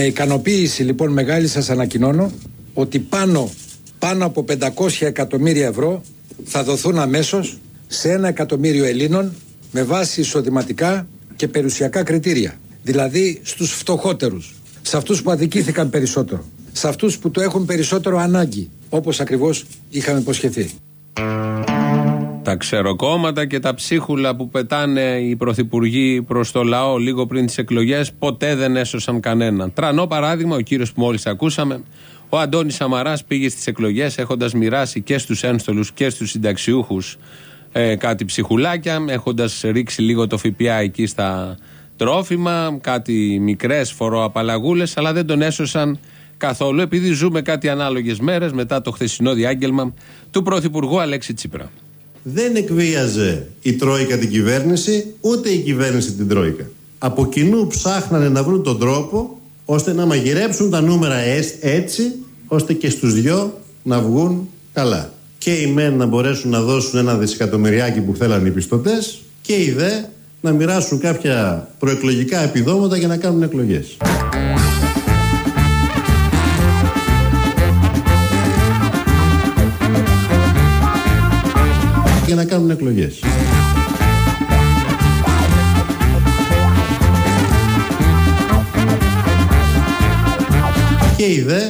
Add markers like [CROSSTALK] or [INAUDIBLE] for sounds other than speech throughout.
Με ικανοποίηση λοιπόν μεγάλη σας ανακοινώνω ότι πάνω, πάνω από 500 εκατομμύρια ευρώ θα δοθούν αμέσως σε ένα εκατομμύριο Ελλήνων με βάση εισοδηματικά και περιουσιακά κριτήρια. Δηλαδή στους φτωχότερους, σε αυτούς που αδικήθηκαν περισσότερο, σε αυτούς που το έχουν περισσότερο ανάγκη, όπως ακριβώς είχαμε υποσχεθεί. Τα ξεροκόμματα και τα ψίχουλα που πετάνε οι πρωθυπουργοί προς το λαό λίγο πριν τις εκλογές ποτέ δεν έσωσαν κανέναν. Τρανό παράδειγμα, ο κύριος που μόλις ακούσαμε, ο Αντώνης Σαμαράς πήγε στις εκλογές έχοντας μοιράσει και στους ένστολους και στους συνταξιούχους ε, κάτι ψυχουλάκια, έχοντας ρίξει λίγο το ΦΠΑ εκεί στα τρόφιμα, κάτι μικρές φοροαπαλλαγούλες, αλλά δεν τον έσωσαν καθόλου επειδή ζούμε κάτι ανάλογες μέρες μετά το χθεσινό διάγγελμα του Πρωθυπουργού Αλέξη Τσίπρα. Δεν εκβίαζε η Τρόικα την κυβέρνηση, ούτε η κυβέρνηση την Τρόικα. Από κοινού ψάχνανε να βρουν τον τρόπο ώστε να μαγειρέψουν τα νούμερα έτσι, ώστε και στους δυο να βγουν καλά. Και οι μεν να μπορέσουν να δώσουν ένα δισεκατομμυριάκι που θέλαν οι πιστωτές και οι δε να μοιράσουν κάποια προεκλογικά επιδόματα για να κάνουν εκλογές. Για να κάνουν εκλογές. Και οι δε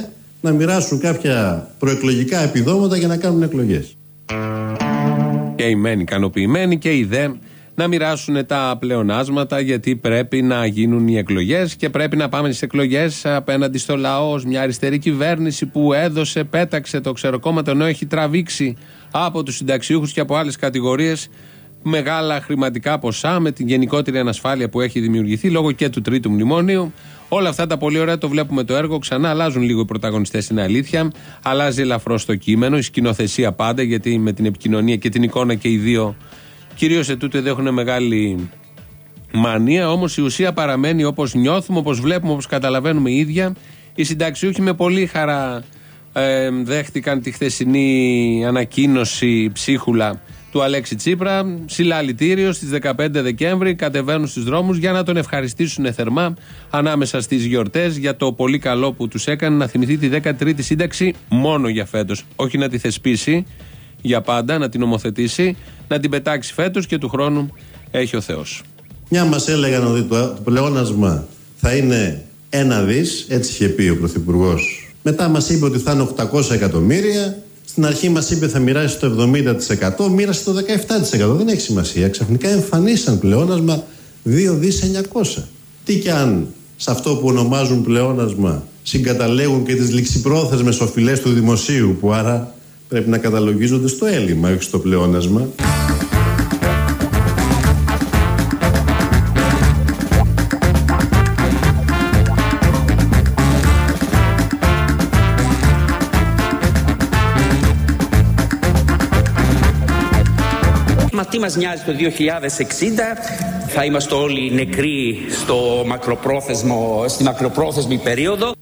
να μοιράσουν κάποια προεκλογικά επιδόματα για να κάνουν εκλογές. Και οι μεν ικανοποιημένοι και οι δε να μοιράσουν τα πλεονάσματα γιατί πρέπει να γίνουν οι εκλογές και πρέπει να πάμε στις εκλογές απέναντι στο λαό. Μια αριστερή κυβέρνηση που έδωσε, πέταξε το ξεροκόμματο ενώ έχει τραβήξει από τους συνταξιούχους και από άλλες κατηγορίες μεγάλα χρηματικά ποσά με την γενικότερη ανασφάλεια που έχει δημιουργηθεί λόγω και του τρίτου μνημόνιου. Όλα αυτά τα πολύ ωραία το βλέπουμε το έργο. Ξανά αλλάζουν λίγο οι πρωταγωνιστές, είναι αλήθεια. Αλλάζει ελαφρώς το κείμενο, η σκηνοθεσία πάντα, γιατί με την επικοινωνία και την εικόνα και οι δύο Κυρίως σε τούτο δεν έχουν μεγάλη μανία, όμως η ουσία παραμένει όπως νιώθουμε, όπως βλέπουμε, όπως καταλαβαίνουμε οι ίδια. Οι συνταξιούχοι με πολύ χαρά ε, δέχτηκαν τη χθεσινή ανακοίνωση ψίχουλα του Αλέξη Τσίπρα. Συλλαλητήριο στις 15 Δεκέμβρη κατεβαίνουν στους δρόμους για να τον ευχαριστήσουν θερμά ανάμεσα στις γιορτές για το πολύ καλό που τους έκανε να θυμηθεί τη 13η σύνταξη μόνο για φέτος. Όχι να τη θεσπίσει για πάντα, να την ομοθετήσει, να την πετάξει φέτος και του χρόνου έχει ο Θεός. Μια μας έλεγαν ότι το πλεόνασμα θα είναι ένα δις, έτσι είχε πει ο Πρωθυπουργός. Μετά μας είπε ότι θα είναι 800 εκατομμύρια. Στην αρχή μας είπε θα μοιράσει το 70%, μοίρασε το 17%. Δεν έχει σημασία. Ξαφνικά εμφανίσαν πλεόνασμα 2 δις 900. Τι κι αν σε αυτό που ονομάζουν πλεόνασμα συγκαταλέγουν και τις ληξιπρόθεσμες οφειλές του δημοσίου που άρα πρέπει να καταλογίζονται στο έλλειμμα, όχι στο πλεόνασμα. Μας νοιάζει το 2060, θα είμαστε όλοι νεκροί στο μακροπρόθεσμο, στη μακροπρόθεσμη περίοδο.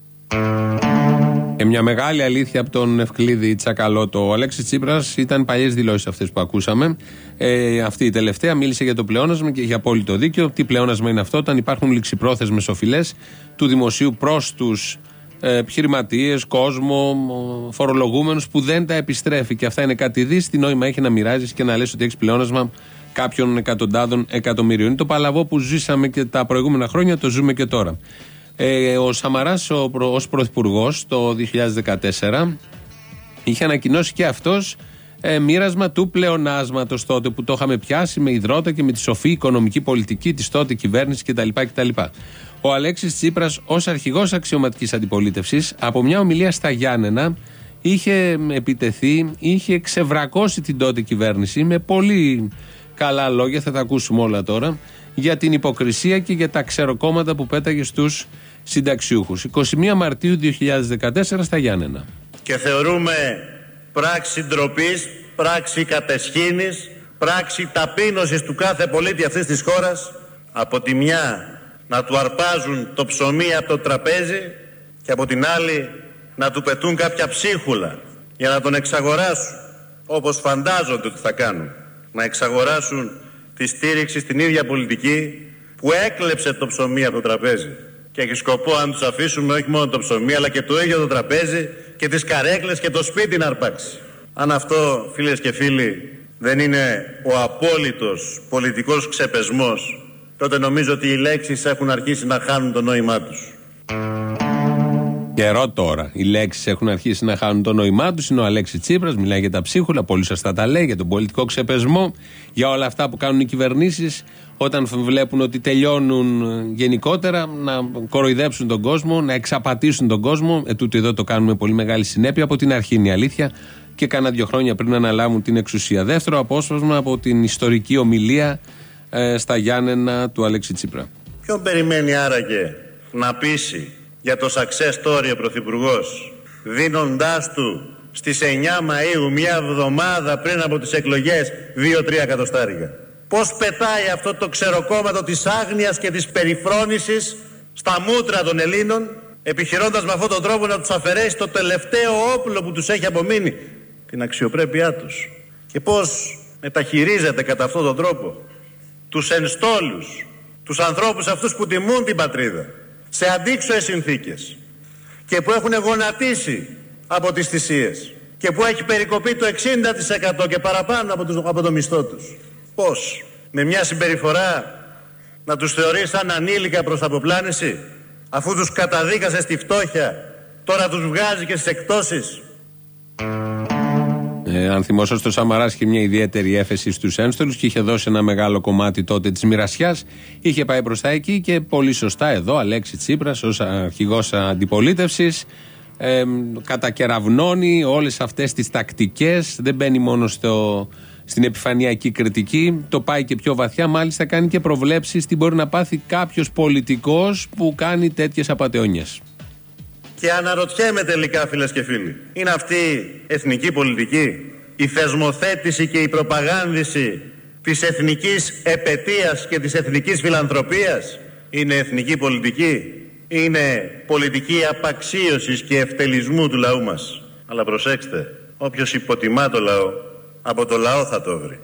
Ε, μια μεγάλη αλήθεια από τον Ευκλήδη Τσακαλώτο. Ο Αλέξης Τσίπρας ήταν παλιές δηλώσεις αυτές που ακούσαμε. Ε, αυτή η τελευταία μίλησε για το πλεόνασμα και για απόλυτο δίκιο. Τι πλεόνασμα είναι αυτό, όταν υπάρχουν ληξιπρόθεσμες οφειλές του δημοσίου προς τους ε, επιχειρηματίες, κόσμο, φορολογούμενου που δεν τα επιστρέφει. Και αυτά είναι κάτι δις. Τι νόημα έχει να μοιράζεις και να λες ότι έχεις πλεόνασμα κάποιων εκατοντάδων εκατομμυρίων. Είναι το παλαβό που ζήσαμε και τα προηγούμενα χρόνια, το ζούμε και τώρα. Ε, ο Σαμαράς ως πρωθυπουργός το 2014 είχε ανακοινώσει και αυτός ε, μοίρασμα του πλεονάσματος τότε που το είχαμε πιάσει με υδρότα και με τη σοφή οικονομική πολιτική της τότε κυβέρνησης κτλ. κτλ. Ο Αλέξης Τσίπρας, ως αρχηγός αξιωματικής αντιπολίτευσης, από μια ομιλία στα Γιάννενα, είχε επιτεθεί, είχε ξεβρακώσει την τότε κυβέρνηση με πολύ καλά λόγια, θα τα ακούσουμε όλα τώρα, για την υποκρισία και για τα ξεροκόμματα που πέταγε στους συνταξιούχους. 21 Μαρτίου 2014 στα Γιάννενα. Και θεωρούμε πράξη ντροπής, πράξη κατεσχήνης, πράξη ταπείνωσης του κάθε πολίτη αυτής της χώρας από τη μια να του αρπάζουν το ψωμί από το τραπέζι και από την άλλη να του πετούν κάποια ψίχουλα για να τον εξαγοράσουν όπως φαντάζονται ότι θα κάνουν. Να εξαγοράσουν τη στήριξη στην ίδια πολιτική που έκλεψε το ψωμί από το τραπέζι και έχει σκοπό αν τους αφήσουμε όχι μόνο το ψωμί αλλά και το ίδιο το τραπέζι και τις καρέκλες και το σπίτι να αρπάξει. Αν αυτό φίλες και φίλοι δεν είναι ο απόλυτος πολιτικός ξεπεσμός τότε νομίζω ότι οι λέξεις έχουν αρχίσει να χάνουν το νόημά τους. Καιρό τώρα. Οι λέξεις έχουν αρχίσει να χάνουν το νόημά τους. Είναι ο Αλέξης Τσίπρας, μιλάει για τα ψίχουλα, πολύ σωστά τα λέει, για τον πολιτικό ξεπεσμό, για όλα αυτά που κάνουν οι κυβερνήσεις όταν βλέπουν ότι τελειώνουν γενικότερα να κοροϊδέψουν τον κόσμο, να εξαπατήσουν τον κόσμο. Ε, τούτο εδώ το κάνουμε πολύ μεγάλη συνέπεια. Από την αρχή είναι η αλήθεια και κάνα δύο χρόνια πριν αναλάβουν την εξουσία. Δεύτερο απόσπασμα από την ιστορική ομιλία ε, στα Γιάννενα του Αλέξη Τσίπρα. Ποιον περιμένει άραγε να πείσει για το success story ο Πρωθυπουργός, δίνοντάς του στις 9 Μαΐου μια εβδομάδα πριν από τις εκλογές 2-3 εκατοστάρια. Πώς πετάει αυτό το ξεροκόμματο της άγνοιας και της περιφρόνησης στα μούτρα των Ελλήνων επιχειρώντας με αυτόν τον τρόπο να τους αφαιρέσει το τελευταίο όπλο που τους έχει απομείνει; Την αξιοπρέπειά τους και πώς μεταχειρίζεται κατά αυτόν τον τρόπο τους ενστόλους τους ανθρώπους αυτούς που τιμούν την πατρίδα σε αντίξωες συνθήκες και που έχουν γονατίσει από τις θυσίες και που έχει περικοπεί το 60% και παραπάνω από, τους, από το μισθό τους. Πώς, με μια συμπεριφορά να τους θεωρείς σαν ανήλικα προς αποπλάνηση αφού τους καταδίκασες στη φτώχεια τώρα τους βγάζει και στις εκτόσεις; Ε, αν θυμόσαστε, ο Σαμαρά είχε μια ιδιαίτερη έφεση στους ένστολους και είχε δώσει ένα μεγάλο κομμάτι τότε της μοιρασιάς. Είχε πάει μπροστά εκεί και πολύ σωστά εδώ, Αλέξη Τσίπρας, ως αρχηγός αντιπολίτευσης, ε, κατακεραυνώνει όλες αυτές τις τακτικές. Δεν μπαίνει μόνο στο, στην επιφανειακή κριτική, το πάει και πιο βαθιά. Μάλιστα, κάνει και προβλέψεις τι μπορεί να πάθει κάποιος πολιτικός που κάνει τέτοιες απαταιώνιες. Και αναρωτιέμαι τελικά φίλες και φίλοι, είναι αυτή εθνική πολιτική, η θεσμοθέτηση και η προπαγάνδηση της εθνικής επαιτίας και της εθνικής φιλανθρωπίας είναι εθνική πολιτική, είναι πολιτική απαξίωσης και ευτελισμού του λαού μας. Αλλά προσέξτε, όποιος υποτιμά το λαό, από το λαό θα το βρει.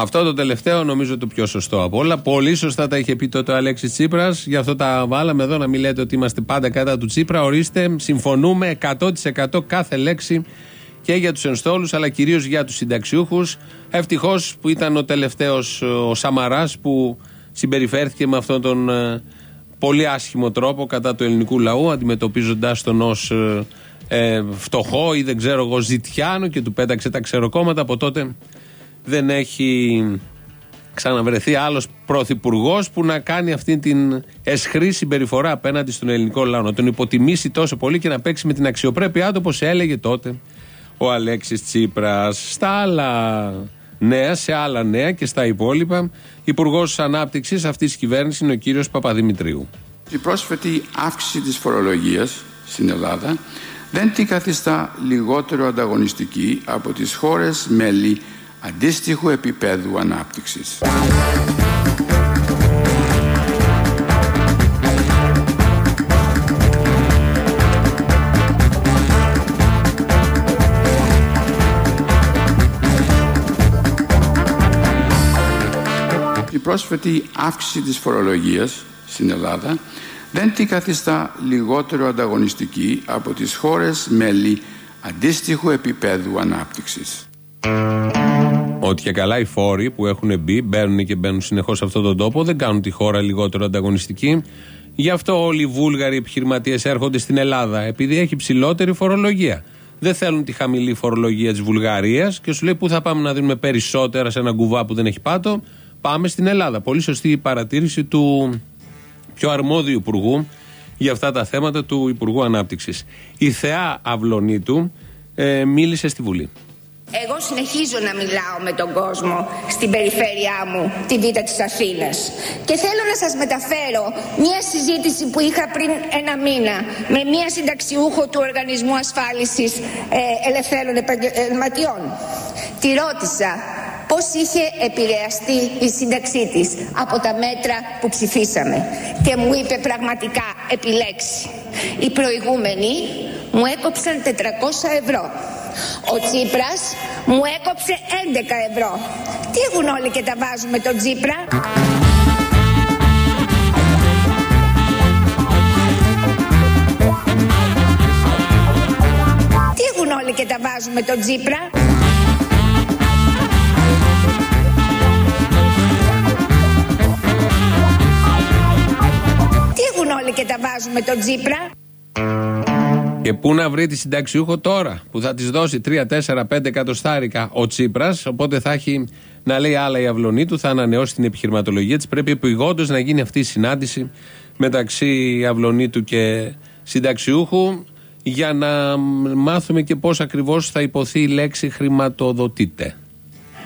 Αυτό το τελευταίο νομίζω το πιο σωστό από όλα. Πολύ σωστά τα είχε πει τότε ο Αλέξης Τσίπρας. Γι' αυτό τα βάλαμε εδώ να μην λέτε ότι είμαστε πάντα κατά του Τσίπρα. Ορίστε, συμφωνούμε 100% κάθε λέξη και για τους ενστόλους αλλά κυρίως για τους συνταξιούχους. Ευτυχώς που ήταν ο τελευταίος ο Σαμαράς που συμπεριφέρθηκε με αυτόν τον ε, πολύ άσχημο τρόπο κατά του ελληνικού λαού, αντιμετωπίζοντά τον ως ε, ε, φτωχό ή δεν ξέρω εγώ ζητιάνο και του πέταξε τα ξεροκόμματα. Από τότε δεν έχει ξαναβρεθεί άλλος πρωθυπουργός που να κάνει αυτή την εσχρή συμπεριφορά απέναντι στον ελληνικό λαό. Να τον υποτιμήσει τόσο πολύ και να παίξει με την αξιοπρέπειά του, όπως έλεγε τότε ο Αλέξης Τσίπρας. Στα άλλα νέα, σε άλλα νέα και στα υπόλοιπα, Υπουργός Ανάπτυξης αυτής της κυβέρνησης είναι ο κύριος Παπαδημητρίου. Η πρόσφατη αύξηση της φορολογίας στην Ελλάδα δεν την καθιστά λιγότερο ανταγωνιστική από τις χώρες μέλη αντίστοιχου επίπεδου ανάπτυξης. Η πρόσφατη αύξηση της φορολογίας στην Ελλάδα δεν την καθιστά λιγότερο ανταγωνιστική από τις χώρες μέλη αντίστοιχου επίπεδου ανάπτυξης. Ότι και καλά οι φόροι που έχουν μπει, μπαίνουν και μπαίνουν συνεχώς σε αυτόν τον τόπο, δεν κάνουν τη χώρα λιγότερο ανταγωνιστική. Γι' αυτό όλοι οι Βούλγαροι επιχειρηματίες έρχονται στην Ελλάδα, επειδή έχει ψηλότερη φορολογία. Δεν θέλουν τη χαμηλή φορολογία της Βουλγαρίας και σου λέει πού θα πάμε να δίνουμε περισσότερα σε ένα κουβά που δεν έχει πάτο; Πάμε στην Ελλάδα. Πολύ σωστή η παρατήρηση του πιο αρμόδιου υπουργού για αυτά τα θέματα του Υπουργού Ανάπτυξης. Η Θεά Αυλονίτου ε, μίλησε στη Βουλή. Εγώ συνεχίζω να μιλάω με τον κόσμο στην περιφέρειά μου, τη Β' της Αθήνας. Και θέλω να σας μεταφέρω μια συζήτηση που είχα πριν ένα μήνα με μια συνταξιούχο του Οργανισμού Ασφάλισης ε, Ελευθέρων Επαγγελματιών. Τη ρώτησα πώς είχε επηρεαστεί η σύνταξή της από τα μέτρα που ψηφίσαμε. Και μου είπε πραγματικά επιλέξει. Οι προηγούμενοι μου έκοψαν 400 ευρώ. Ο Τσίπρας μου έκοψε 11 ευρώ. Τι έχουν όλοι και τα βάζουμε τον Τσίπρα; Τι έχουν όλοι και τα βάζουμε τον Τσίπρα; Τι έχουν όλοι και τα βάζουμε τον Τσίπρα; Και πού να βρει τη συνταξιούχο τώρα που θα της δώσει 3, 4, 5 εκατοστάρικα ο Τσίπρας. Οπότε θα έχει να λέει άλλα η αυλωνή του, θα ανανεώσει την επιχειρηματολογία της. Πρέπει επιγόντως να γίνει αυτή η συνάντηση μεταξύ αυλωνίτου και συνταξιούχου για να μάθουμε και πώς ακριβώς θα υποθεί η λέξη χρηματοδοτείται.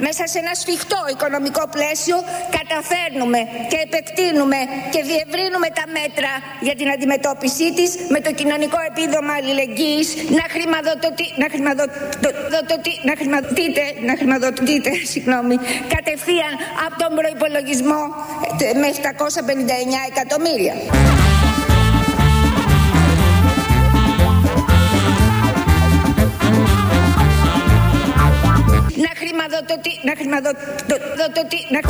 Μέσα σε ένα σφιχτό οικονομικό πλαίσιο καταφέρνουμε και επεκτείνουμε και διευρύνουμε τα μέτρα για την αντιμετώπιση της με το κοινωνικό επίδομα αλληλεγγύης να, χρηματοδοτεί, να, χρηματοδοτεί, να χρηματοδοτείτε, να χρηματοδοτείτε [LAUGHS] συγγνώμη, κατευθείαν από τον προϋπολογισμό με 759 εκατομμύρια. Χρηματοδοτεί, να χρηματοδοτεί, να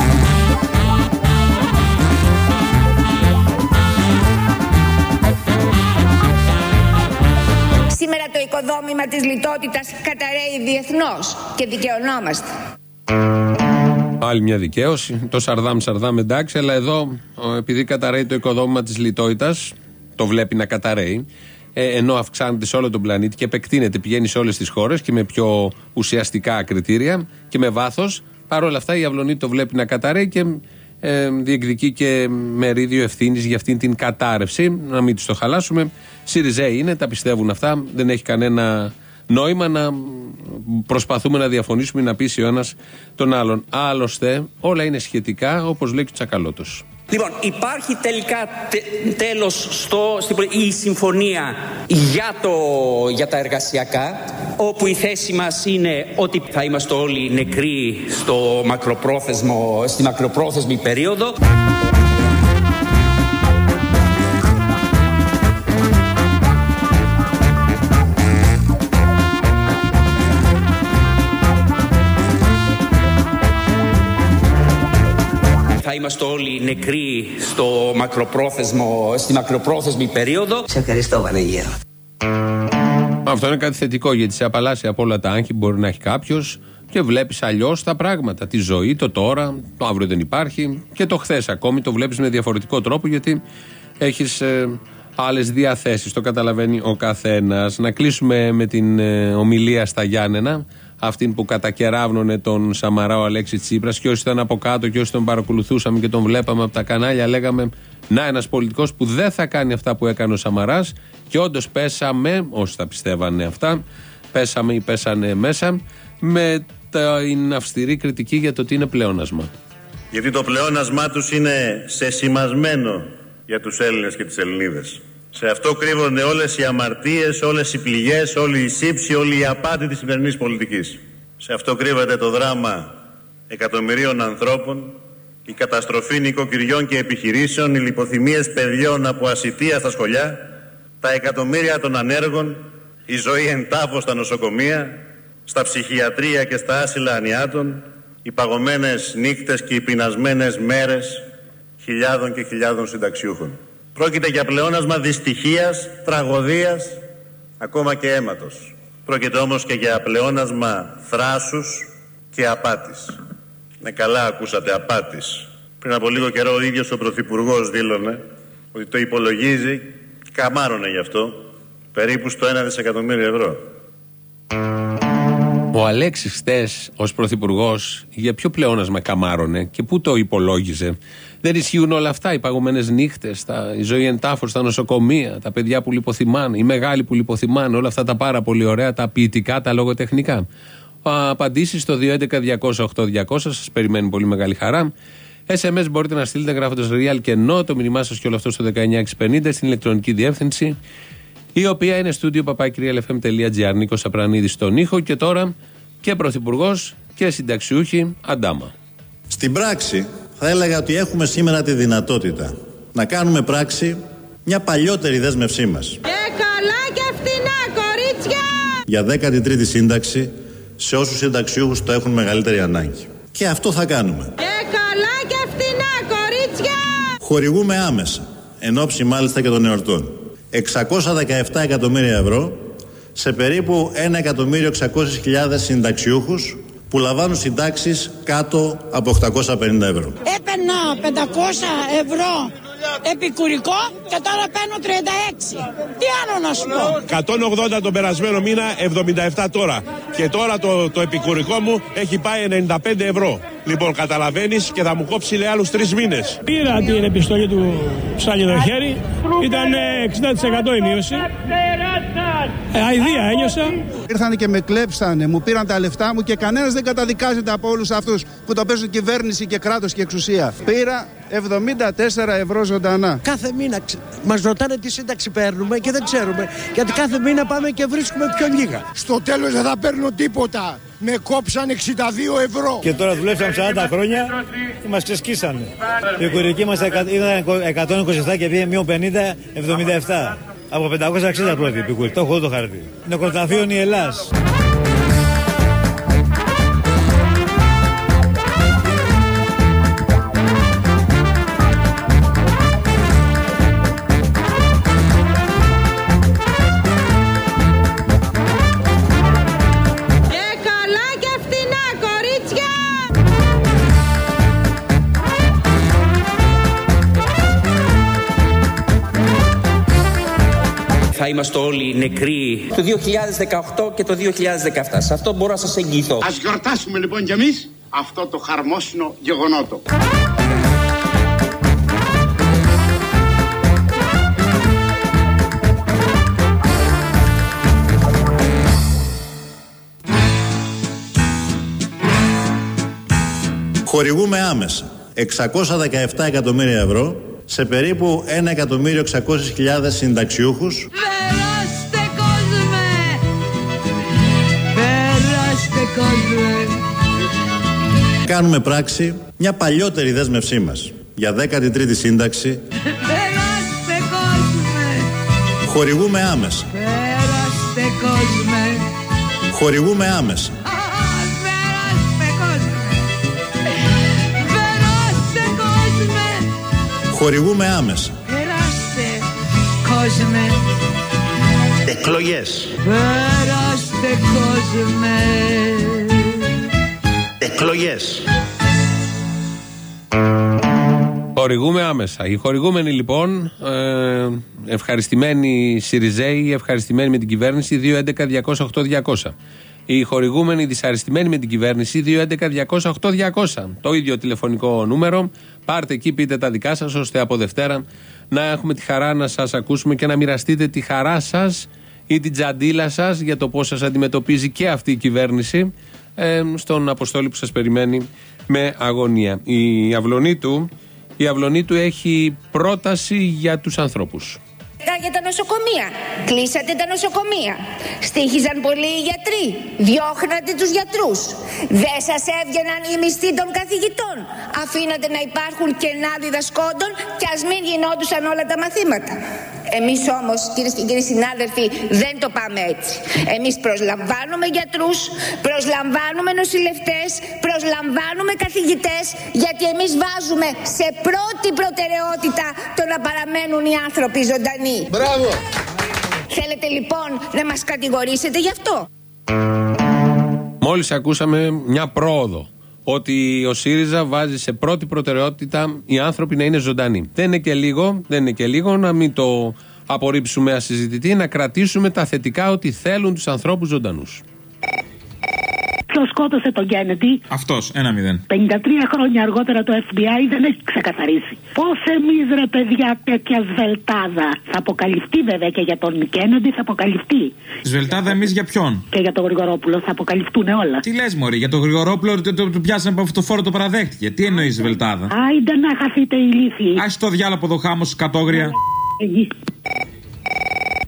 Σήμερα το οικοδόμημα της λιτότητας καταραίει διεθνώς και δικαιωνόμαστε. Άλλη μια δικαίωση. Το Σαρδάμ Σαρδάμ εντάξει, αλλά εδώ επειδή καταραίει το οικοδόμημα της λιτότητας, το βλέπει να καταραίει, ε, ενώ αυξάνεται σε όλο τον πλανήτη και επεκτείνεται, πηγαίνει σε όλες τις χώρες και με πιο ουσιαστικά κριτήρια και με βάθος. Παρ' όλα αυτά η Αυλονή το βλέπει να καταραίει και ε, διεκδικεί και μερίδιο ευθύνης για αυτήν την κατάρρευση. Να μην του το χαλάσουμε. Σιριζέοι είναι, τα πιστεύουν αυτά. Δεν έχει κανένα νόημα να προσπαθούμε να διαφωνήσουμε ή να πείσει ο ένας τον άλλον. Άλλωστε, όλα είναι σχετικά, όπως λέει και ο Τσακαλώτος. Λοιπόν, υπάρχει τελικά τε, τέλος στο, η συμφωνία για, το, για τα εργασιακά, όπου η θέση μας είναι ότι θα είμαστε όλοι νεκροί στο μακροπρόθεσμο, στη μακροπρόθεσμη περίοδο. Είμαστε όλοι νεκροί στο μακροπρόθεσμο, στη μακροπρόθεσμη περίοδο. Σε ευχαριστώ Βανεγέρο. Αυτό είναι κάτι θετικό γιατί σε απαλλάσσει από όλα τα άγχη μπορεί να έχει κάποιος και βλέπεις αλλιώς τα πράγματα. Τη ζωή, το τώρα, το αύριο δεν υπάρχει και το χθες ακόμη το βλέπεις με διαφορετικό τρόπο γιατί έχεις ε, άλλες διαθέσεις. Το καταλαβαίνει ο καθένας. Να κλείσουμε με την ε, ομιλία στα Γιάννενα αυτήν που κατακεράβνωνε τον Σαμαρά ο Αλέξη Τσίπρας. Και όσοι ήταν από κάτω και όσοι τον παρακολουθούσαμε και τον βλέπαμε από τα κανάλια, λέγαμε Να, ένας πολιτικός που δεν θα κάνει αυτά που έκανε ο Σαμαράς. Και όντως πέσαμε, όσοι τα πιστεύανε αυτά, πέσαμε ή πέσανε μέσα, με την αυστηρή κριτική για το τι είναι πλεόνασμα. Γιατί το πλεόνασμά τους είναι σεσημασμένο για τους Έλληνες και τις Ελληνίδες. Σε αυτό κρύβονται όλες οι αμαρτίες, όλες οι πληγές, όλη η σύψη, όλη η απάτη της σημερινής πολιτικής. Σε αυτό κρύβεται το δράμα εκατομμυρίων ανθρώπων, η καταστροφή νοικοκυριών και επιχειρήσεων, οι λιποθυμίες παιδιών από ασυτεία στα σχολιά, τα εκατομμύρια των ανέργων, η ζωή εν τάφο στα νοσοκομεία, στα ψυχιατρία και στα άσυλα ανιάτων, οι παγωμένες νύχτες και οι πεινασμένες μέρες χιλιάδων και χιλιάδων συνταξιούχων. Πρόκειται για πλεόνασμα δυστυχίας, τραγωδίας, ακόμα και αίματος. Πρόκειται όμως και για πλεόνασμα θράσους και απάτης. Ναι καλά ακούσατε απάτης. Πριν από λίγο καιρό ο ίδιος ο Πρωθυπουργός δήλωνε ότι το υπολογίζει, καμάρωνε γι' αυτό, περίπου στο 1 δισεκατομμύριο ευρώ. Ο Αλέξης χθες ως Πρωθυπουργός για ποιο πλεόνασμα καμάρωνε και πού το υπολόγιζε. Δεν ισχύουν όλα αυτά. Οι παγωμένες νύχτες, η ζωή εν στα νοσοκομεία, τα παιδιά που λιποθυμάνε, οι μεγάλοι που λιποθυμάνε, όλα αυτά τα πάρα πολύ ωραία, τα ποιητικά, τα λογοτεχνικά. Απαντήσεις στο 211-200-8200, σας περιμένει πολύ μεγάλη χαρά. SMS μπορείτε να στείλετε γράφοντας real και no, το μήνυμά σας και όλο αυτό στο 19650 στην ηλεκτρονική διεύθυνση, η οποία είναι στούντιο παπάκυριαλεφm.gr. Νίκος Απρανίδης στον ήχο και τώρα και πρωθυπουργός και συνταξιούχοι αντάμα. Στην πράξη, θα έλεγα ότι έχουμε σήμερα τη δυνατότητα να κάνουμε πράξη μια παλιότερη δέσμευσή μας. Και καλά και φτηνά, κορίτσια! Για 13η σύνταξη σε όσους συνταξιούχους το έχουν μεγαλύτερη ανάγκη. Και αυτό θα κάνουμε. Και καλά και φτηνά, κορίτσια! Χορηγούμε άμεσα, εν ώψη μάλιστα και των εορτών, 617 εκατομμύρια ευρώ σε περίπου 1.600.000 συνταξιούχους που λαμβάνουν συντάξεις κάτω από 850 ευρώ. Έπαιρνα 500 ευρώ επικουρικό και τώρα παίρνω 36. Τι άλλο να σου πω; 180 τον περασμένο μήνα, 77 τώρα. Και τώρα το, το επικουρικό μου έχει πάει 95 ευρώ. Λοιπόν, καταλαβαίνεις και θα μου κόψει λέει άλλους τρεις μήνες. Πήρα την επιστολή του ψάλιο το χέρι. Ήταν 60% η μείωση. Ε, αηδία ένιωσα. Ήρθαν και με κλέψανε, μου πήραν τα λεφτά μου και κανένα δεν καταδικάζεται από όλου αυτού που το παίζουν κυβέρνηση και κράτο και εξουσία. Πήρα 74 ευρώ ζωντανά. Κάθε μήνα μα ρωτάνε τι σύνταξη παίρνουμε και δεν ξέρουμε. Γιατί κάθε μήνα πάμε και βρίσκουμε πιο λίγα. Στο τέλο δεν θα παίρνω τίποτα. Με κόψαν 62 ευρώ. Και τώρα δουλέψαμε 40 χρόνια και μα ξεσκίσανε. Η οικογενειακή μα ήταν 127 και πήγε μείον 50, 77. Από 560 πρώτη επικούρη. Το έχω το χαρτί. Νεκροταφείο η Ελλάς. Είμαστε όλοι νεκροί το 2018 και το 2017. Σε αυτό μπορώ να σας εγγυηθώ. Ας γιορτάσουμε λοιπόν κι εμείς αυτό το χαρμόσυνο γεγονότο. Χορηγούμε άμεσα 617 εκατομμύρια ευρώ σε περίπου 1.600.000 συνταξιούχους Περάστε κόσμε! Περάστε κόσμε! κάνουμε πράξη μια παλιότερη δέσμευσή μας για 13η σύνταξη Περάστε κόσμε! χορηγούμε άμεσα Περάστε κόσμε! χορηγούμε άμεσα χορηγούμε άμεσα Περάστε κόσμε! εκλογές Περάστε κόσμε! εκλογές Χορηγούμε άμεσα. Οι χορηγούμενοι λοιπόν, ε, ευχαριστημένοι Σιριζέοι, ευχαριστημένοι με την κυβέρνηση, 211-208-200. Οι χορηγούμενοι δυσαρεστημένοι με την κυβέρνηση, 211-208-200. Το ίδιο τηλεφωνικό νούμερο. Πάρτε εκεί, πείτε τα δικά σας, ώστε από Δευτέρα να έχουμε τη χαρά να σας ακούσουμε και να μοιραστείτε τη χαρά σας ή την τζαντίλα σας για το πώς σας αντιμετωπίζει και αυτή η κυβέρνηση ε, στον Αποστόλη που σας περιμένει με αγωνία. Η αυλωνή του, η αυλωνή του έχει πρόταση για τους ανθρώπους. Για τα νοσοκομεία. Κλείσατε τα νοσοκομεία. Στήχιζαν πολλοί οι γιατροί. Διώχνατε τους γιατρούς. Δεν σας έβγαιναν οι μισθοί των καθηγητών. Αφήνατε να υπάρχουν κενά διδασκόντων και ας μην γινόντουσαν όλα τα μαθήματα. Εμείς όμως, κυρίες και κύριοι συνάδελφοι, δεν το πάμε έτσι. Εμείς προσλαμβάνουμε γιατρούς, προσλαμβάνουμε νοσηλευτές, προσλαμβάνουμε καθηγητές, γιατί εμείς βάζουμε σε πρώτη προτεραιότητα το να παραμένουν οι άνθρωποι ζωντανοί. Μπράβο! Θέλετε λοιπόν να μας κατηγορήσετε γι' αυτό; Μόλις ακούσαμε μια πρόοδο. Ότι ο ΣΥΡΙΖΑ βάζει σε πρώτη προτεραιότητα οι άνθρωποι να είναι ζωντανοί. Δεν είναι και λίγο, δεν είναι και λίγο να μην το απορρίψουμε ασυζητητή, να κρατήσουμε τα θετικά ότι θέλουν τους ανθρώπους ζωντανούς. Ποιο σκότωσε τον Κέννεντι. Αυτός, ένα μηδέν. 53 χρόνια αργότερα το FBI δεν έχει ξεκαθαρίσει. Πώς εμείς ρε παιδιά τέτοια σβελτάδα. Θα αποκαλυφθεί βέβαια και για τον Κέννεντι, θα αποκαλυφθεί. Σβελτάδα εμείς για ποιον; Και για τον Γρηγορόπουλο θα αποκαλυφθούν όλα. Τι λες, Μωρή, για τον Γρηγορόπουλο το, το, το πιάσαμε από αυτό το φόρο το παραδέχτηκε. Τι εννοείς Σβελτάδα; Άιντε να χαθείτε ηλίθιοι. Α το διάλογο από το χάμος κατόγρια.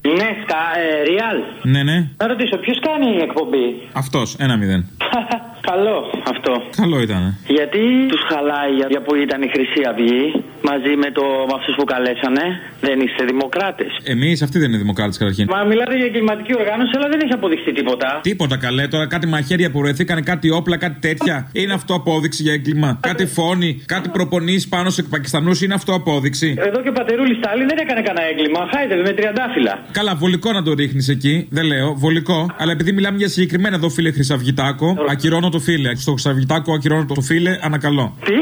Ναι, σκα, ε, Real. Ναι, ναι. Να ρωτήσω, ποιος κάνει εκπομπή; Αυτός, ένα μηδέν. [LAUGHS] Καλό αυτό. Καλό ήταν. Γιατί τους χαλάει για, για που ήταν η Χρυσή Αυγή. Μαζί με, το, με αυτούς που καλέσανε. Δεν είστε δημοκράτες. Εμείς αυτοί δεν είναι δημοκράτες καταρχήν. Μα μιλάτε για εγκληματική οργάνωση, αλλά δεν έχει αποδειχθεί τίποτα. Τίποτα καλέ τώρα, κάτι μαχαίρια που βρεθήκανε, κάτι όπλα, κάτι τέτοια. Είναι αυτό απόδειξη για έγκλημα. Κάτι φόνοι, κάτι προπονεί πάνω σε Πακιστανούς είναι αυτό απόδειξη. Εδώ και ο πατερούλης Στάλιν δεν έκανε κανένα έγκλημα. Χάιδευε με τριαντάφυλλα. Καλά, βολικό να το ρίχνεις εκεί. Δεν λέω, βολικό. Αλλά επειδή μιλάμε για συγκεκριμένα εδώ φίλε Χρυσαυγητάκο, ακυρώνω το φίλε. Στο Χρυσαυγητάκο ακυρώνω το φίλε, ανακαλώ. Τι;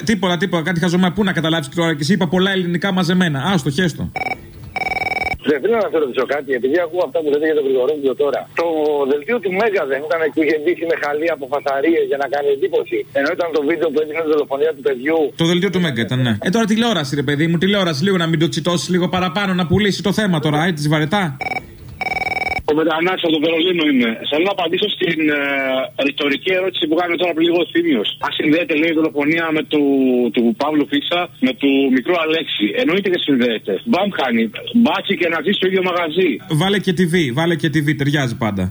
Ε, τίποτα, τίποτα. Κάτι χαζομά. Πού να καταλάβεις τώρα και εσύ είπα πολλά ελληνικά μαζεμένα. Άστο, χέστο. Δεν θέλω να σε ρωτήσω κάτι, επειδή ακούω αυτά που λέτε για τον Γρηγορόπουλο τώρα. Το δελτίο του Μέγκα δεν ήταν που είχε μπει με χαλί από φασαρίες για να κάνει εντύπωση. Ενώ ήταν το βίντεο που έδειχνε τη δολοφονία του παιδιού. Το δελτίο του Μέγκα ήταν, ναι. Ε, τώρα τηλεόραση, ρε παιδί μου, τηλεόραση λίγο να μην το τσιτώσει λίγο παραπάνω, να πουλήσει το θέμα τώρα, έτσι βαρετά. Ο Μετανάστης από το Βερολίνο είμαι. Θέλω να απαντήσω στην ε, ρητορική ερώτηση που κάνει τώρα πριν λίγο ο Θήμιος. Αν συνδέεται, λέει, η δολοφονία με του, του Παύλου Φίσα με του μικρού Αλέξη. Εννοείται και συνδέεται. Μπαμ χάνει. Μπάτσι και να ζει στο ίδιο μαγαζί. Βάλε και TV, βάλε και TV, ταιριάζει πάντα.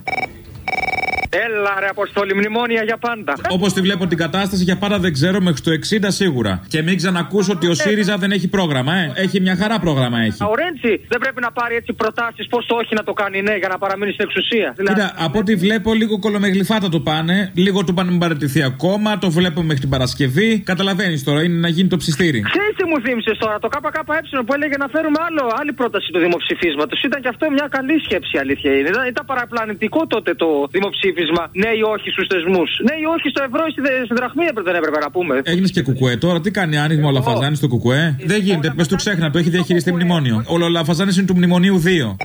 Έλα ρε Αποστόλη, μνημόνια για πάντα. Όπως τη βλέπω την κατάσταση, για πάντα δεν ξέρω μέχρι το 60 σίγουρα. Και μην ξανακούσω ότι ο ΣΥΡΙΖΑ δεν έχει πρόγραμμα, ε. Έχει μια χαρά πρόγραμμα έχει. Ο Ρέντσι δεν πρέπει να πάρει έτσι προτάσεις πώς όχι να το κάνει ναι για να παραμείνει στην εξουσία. Δηλαδή, Κοίτα, από ό,τι βλέπω, λίγο κολομεγλυφάτα το πάνε. Λίγο του πάνε να μην παραιτηθεί ακόμα. Το βλέπω μέχρι την Παρασκευή. Καταλαβαίνεις τώρα, είναι να γίνει το ψιστήρι. Ξέρεις τι μου θύμισες τώρα, το ΚΚΕ που έλεγε να φέρουμε άλλο, άλλη πρόταση του δημοψηφίσματος. Ήταν και αυτό μια καλή σκέψη, αλήθεια είναι. Ήταν, ήταν παραπλανητικό τότε το δημοψήφισμα. Ναι ή όχι στους θεσμούς. Ναι ή όχι στο ευρώ ή στη, στη δραχμή έπρεπε, δεν έπρεπε να πούμε. Έγινες και κουκουέ τώρα, τι κάνει άνοιγμα ο Λαφαζάνης στο κουκουέ; Δεν γίνεται, πες του ξέχνα, το έχει διαχειριστεί μνημόνιο. Ο Λαφαζάνης είναι του μνημονίου 2.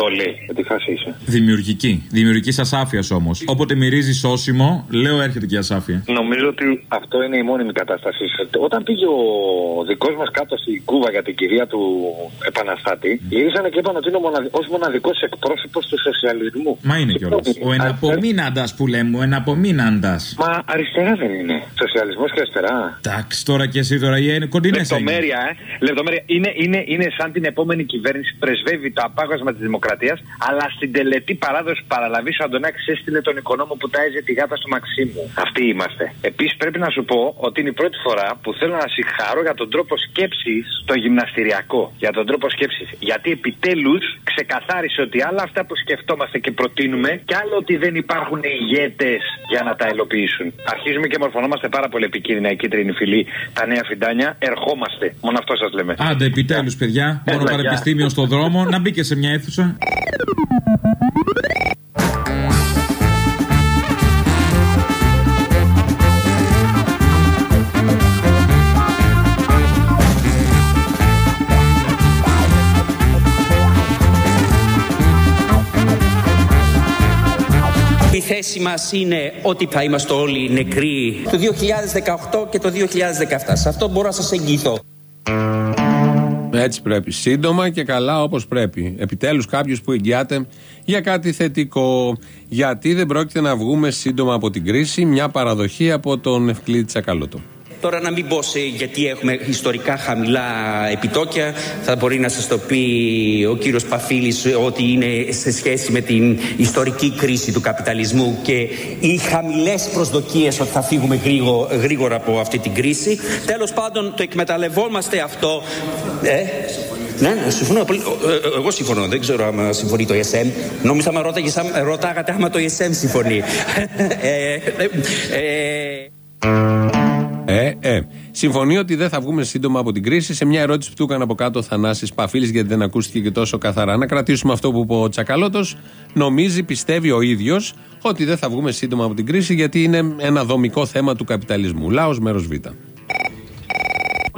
Το λέει. Με τι φάση είσαι. Δημιουργική. Δημιουργική ασάφεια όμως. Όποτε μυρίζει σώσιμο, λέω έρχεται και η ασάφεια. Νομίζω ότι αυτό είναι η μόνιμη κατάσταση. Όταν πήγε ο δικός μας κάτω στην Κούβα για την κυρία του Επαναστάτη, γυρίσανε και είπαν ότι είναι μοναδι... ως μοναδικός εκπρόσωπος του σοσιαλισμού. Μα είναι κιόλας. Ο εναπομείναντας που λέμε, ο εναπομείναντας. Μα αριστερά δεν είναι. Σοσιαλισμός και αριστερά. Εντάξει, τώρα και εσύ τώρα είναι κοντινές Λεπτομέρεια, ε. Λεπτομέρεια. Είναι, είναι, είναι σαν την επόμενη κυβέρνηση που πρεσβεύει το απάγασμα της δημοκρατία, αλλά στην τελετή παράδοση παραλαβή ο Αντωνάκης έστειλε τον οικονόμο που τάιζε τη γάτα στο Μαξίμου. Αυτοί είμαστε. Επίσης πρέπει να σου πω ότι είναι η πρώτη φορά που θέλω να συγχαρώ για τον τρόπο σκέψης στο γυμναστηριακό. Για τον τρόπο σκέψης. Γιατί επιτέλους ξεκαθάρισε ότι άλλα αυτά που σκεφτόμαστε και προτείνουμε, και άλλο ότι δεν υπάρχουν ηγέτες για να τα ελοποιήσουν. Αρχίζουμε και μορφωνόμαστε πάρα πολύ επικίνδυνα η κίτρινη φυλή, τα νέα φιντάνια. Ερχόμαστε. Μόνο αυτό σας λέμε. Άντε, επιτέλους, παιδιά. Μόνο Έλα, πανεπιστήμιο στον δρόμο, να μπει και σε μια αίθουσα. Η θέση μας είναι ότι θα είμαστε όλοι νεκροί το 2018 και το 2017. Σε αυτό μπορώ να σας εγγυηθώ. Έτσι πρέπει. Σύντομα και καλά όπως πρέπει. Επιτέλους κάποιος που εγγυάται για κάτι θετικό. Γιατί δεν πρόκειται να βγούμε σύντομα από την κρίση, μια παραδοχή από τον Ευκλήδη Τσακαλώτο. Τώρα να μην πω σε γιατί έχουμε ιστορικά χαμηλά επιτόκια. Θα μπορεί να σας το πει ο κύριος Παφίλης ότι είναι σε σχέση με την ιστορική κρίση του καπιταλισμού και οι χαμηλές προσδοκίες ότι θα φύγουμε γρήγο- γρήγορα από αυτή την κρίση. Τέλος πάντων το εκμεταλλευόμαστε αυτό. Ε, ναι, ναι, συμφωνώ. πολύ. Ε, ε, Εγώ συμφωνώ. Δεν ξέρω αν συμφωνεί το ESM. Νόμιζα με ρώταγες, άμα- ρωτάγατε άμα το ESM συμφωνεί. [LAUGHS] Ε, ε, ε, Ε, ε. Συμφωνεί ότι δεν θα βγούμε σύντομα από την κρίση. Σε μια ερώτηση που του έκανε από κάτω ο Θανάσης Παφίλης, γιατί δεν ακούστηκε και τόσο καθαρά. Να κρατήσουμε αυτό που είπε ο Τσακαλώτος. Νομίζει, πιστεύει ο ίδιος, ότι δεν θα βγούμε σύντομα από την κρίση, γιατί είναι ένα δομικό θέμα του καπιταλισμού. Λάος μέρος Β.